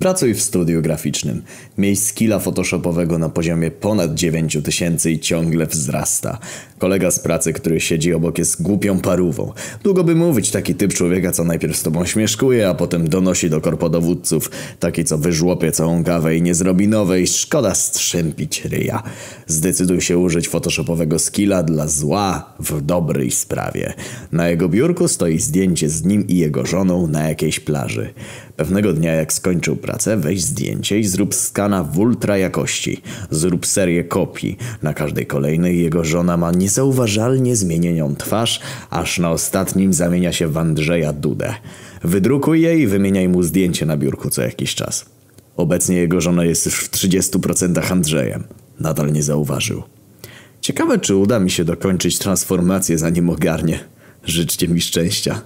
Pracuj w studiu graficznym. Miej skilla photoshopowego na poziomie ponad 9000 tysięcy i ciągle wzrasta. Kolega z pracy, który siedzi obok jest głupią parówą. Długo by mówić taki typ człowieka, co najpierw z tobą śmieszkuje, a potem donosi do korpodowódców. Taki, co wyżłopie całą kawę i nie zrobi nowej. Szkoda strzępić ryja. Zdecyduj się użyć photoshopowego skilla dla zła w dobrej sprawie. Na jego biurku stoi zdjęcie z nim i jego żoną na jakiejś plaży. Pewnego dnia jak skończył pracę, weź zdjęcie i zrób skana w ultra jakości. Zrób serię kopii. Na każdej kolejnej jego żona ma niezauważalnie zmienioną twarz, aż na ostatnim zamienia się w Andrzeja Dudę. Wydrukuj je i wymieniaj mu zdjęcie na biurku co jakiś czas. Obecnie jego żona jest już w 30% Andrzejem. Nadal nie zauważył. Ciekawe, czy uda mi się dokończyć transformację zanim ogarnie. Życzcie mi szczęścia.